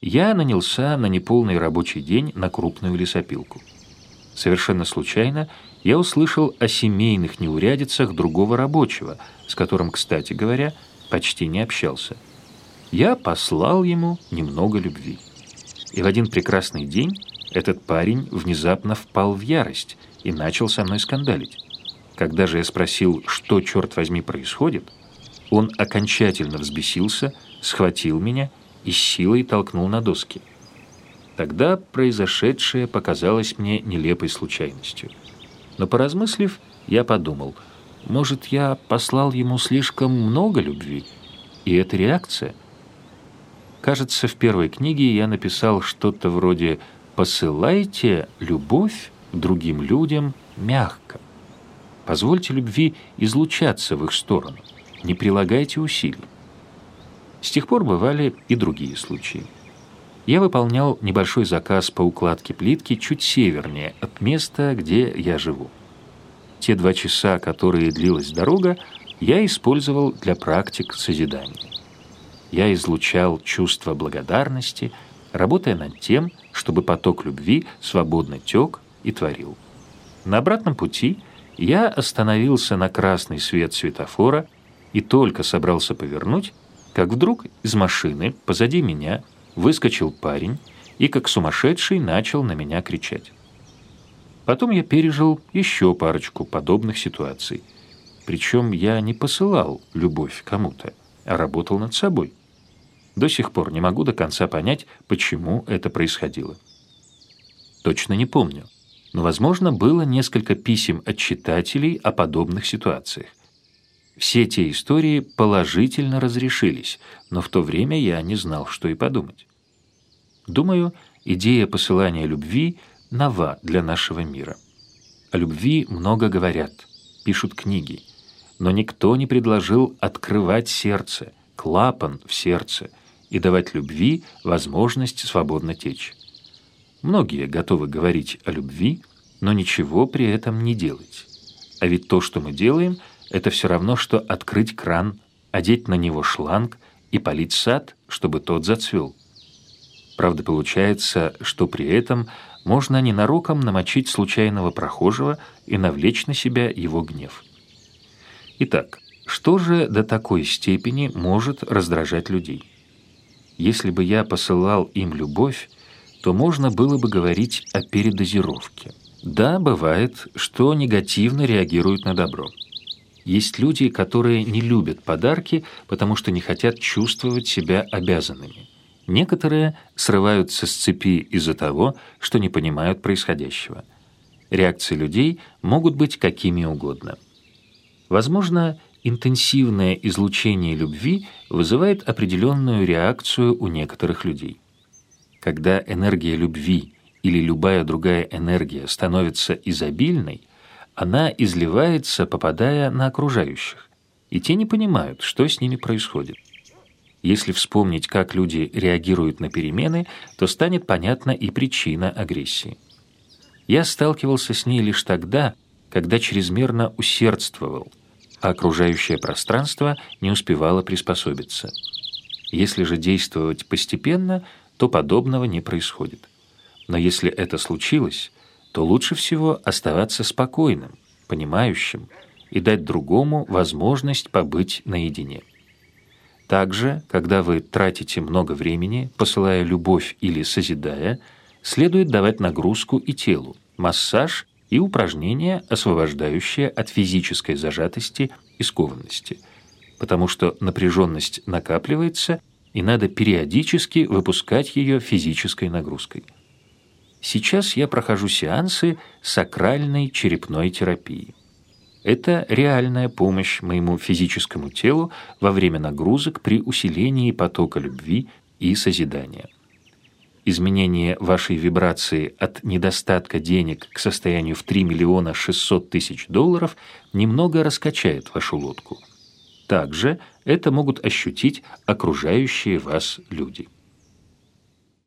я нанялся на неполный рабочий день на крупную лесопилку. Совершенно случайно я услышал о семейных неурядицах другого рабочего, с которым, кстати говоря, почти не общался. Я послал ему немного любви. И в один прекрасный день этот парень внезапно впал в ярость и начал со мной скандалить. Когда же я спросил, что, черт возьми, происходит, он окончательно взбесился, схватил меня и силой толкнул на доски. Тогда произошедшее показалось мне нелепой случайностью. Но поразмыслив, я подумал, может, я послал ему слишком много любви, и это реакция – Кажется, в первой книге я написал что-то вроде «посылайте любовь другим людям мягко». Позвольте любви излучаться в их сторону, не прилагайте усилий. С тех пор бывали и другие случаи. Я выполнял небольшой заказ по укладке плитки чуть севернее от места, где я живу. Те два часа, которые длилась дорога, я использовал для практик созидания я излучал чувство благодарности, работая над тем, чтобы поток любви свободно тек и творил. На обратном пути я остановился на красный свет светофора и только собрался повернуть, как вдруг из машины позади меня выскочил парень и, как сумасшедший, начал на меня кричать. Потом я пережил еще парочку подобных ситуаций. Причем я не посылал любовь кому-то, а работал над собой. До сих пор не могу до конца понять, почему это происходило. Точно не помню, но, возможно, было несколько писем от читателей о подобных ситуациях. Все те истории положительно разрешились, но в то время я не знал, что и подумать. Думаю, идея посылания любви нова для нашего мира. О любви много говорят, пишут книги, но никто не предложил открывать сердце, клапан в сердце – и давать любви возможность свободно течь. Многие готовы говорить о любви, но ничего при этом не делать. А ведь то, что мы делаем, это все равно, что открыть кран, одеть на него шланг и полить сад, чтобы тот зацвел. Правда, получается, что при этом можно ненароком намочить случайного прохожего и навлечь на себя его гнев. Итак, что же до такой степени может раздражать людей? Если бы я посылал им любовь, то можно было бы говорить о передозировке. Да, бывает, что негативно реагируют на добро. Есть люди, которые не любят подарки, потому что не хотят чувствовать себя обязанными. Некоторые срываются с цепи из-за того, что не понимают происходящего. Реакции людей могут быть какими угодно. Возможно, интенсивное излучение любви вызывает определенную реакцию у некоторых людей. Когда энергия любви или любая другая энергия становится изобильной, она изливается, попадая на окружающих, и те не понимают, что с ними происходит. Если вспомнить, как люди реагируют на перемены, то станет понятна и причина агрессии. Я сталкивался с ней лишь тогда, когда чрезмерно усердствовал, а окружающее пространство не успевало приспособиться. Если же действовать постепенно, то подобного не происходит. Но если это случилось, то лучше всего оставаться спокойным, понимающим и дать другому возможность побыть наедине. Также, когда вы тратите много времени, посылая любовь или созидая, следует давать нагрузку и телу, массаж и упражнения, освобождающие от физической зажатости и скованности, потому что напряженность накапливается, и надо периодически выпускать ее физической нагрузкой. Сейчас я прохожу сеансы сакральной черепной терапии. Это реальная помощь моему физическому телу во время нагрузок при усилении потока любви и созидания изменение вашей вибрации от недостатка денег к состоянию в 3 миллиона 600 тысяч долларов немного раскачает вашу лодку. Также это могут ощутить окружающие вас люди.